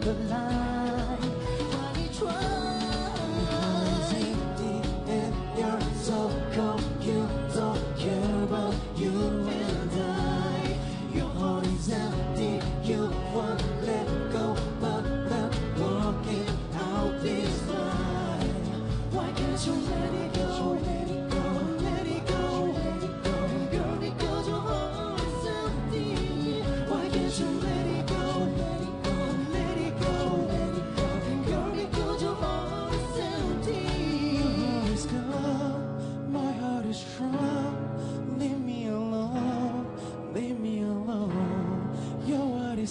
the line, you try. cold. You don't care, you. Your heart is empty. You won't let go, but the walking out is life. Why can't you let it?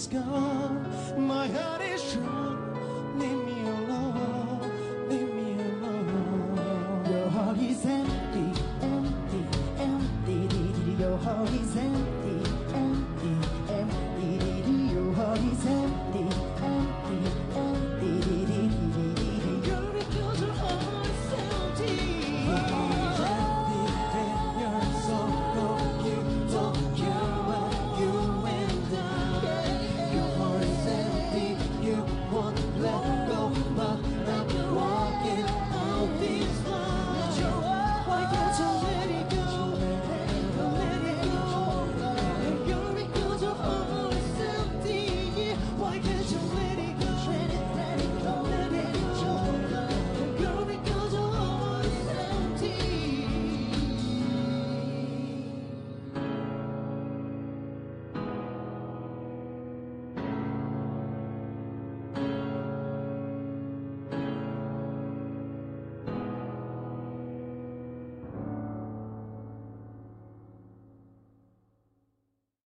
is gone. My heart is strong. Leave me alone. Leave me alone. Your heart is empty, empty, empty. Your heart is empty.